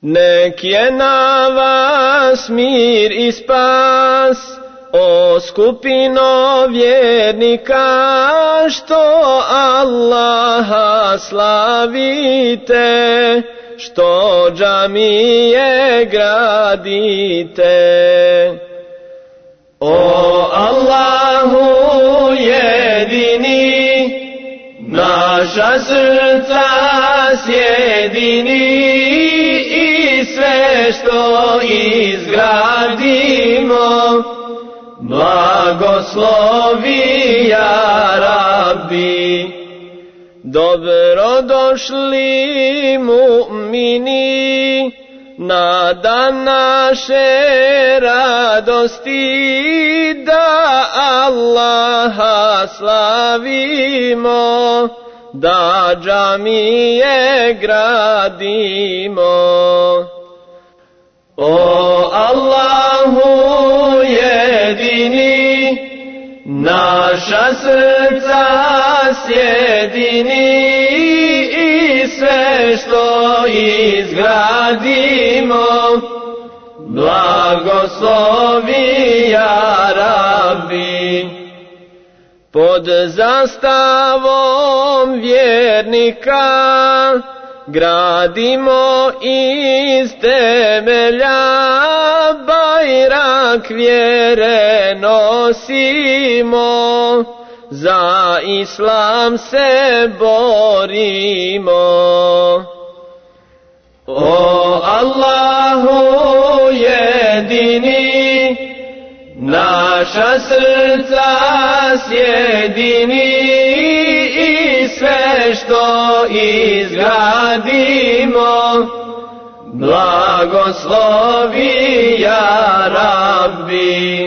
Nek je na vas mir i spas, o skupino vjernika, što Allaha slavite, što džamije gradite. O Allahu jedini, naša srca sjedini što izgradimo, blagoslovi ja Rabbi. Dobro došli mu'mini na dan naše radosti da Allaha slavimo da džamije gradimo o Allahu jedini naša srca sjedini i sve što izgradimo. Blagoslovi ja Rabbi pod zastavom vjernika gradimo iz temelja bajrak vjere nosimo. Za islam se borimo. O Allahu jedini naša srca sjedini nešto izgradimo. Blagoslovi ja Rabbi.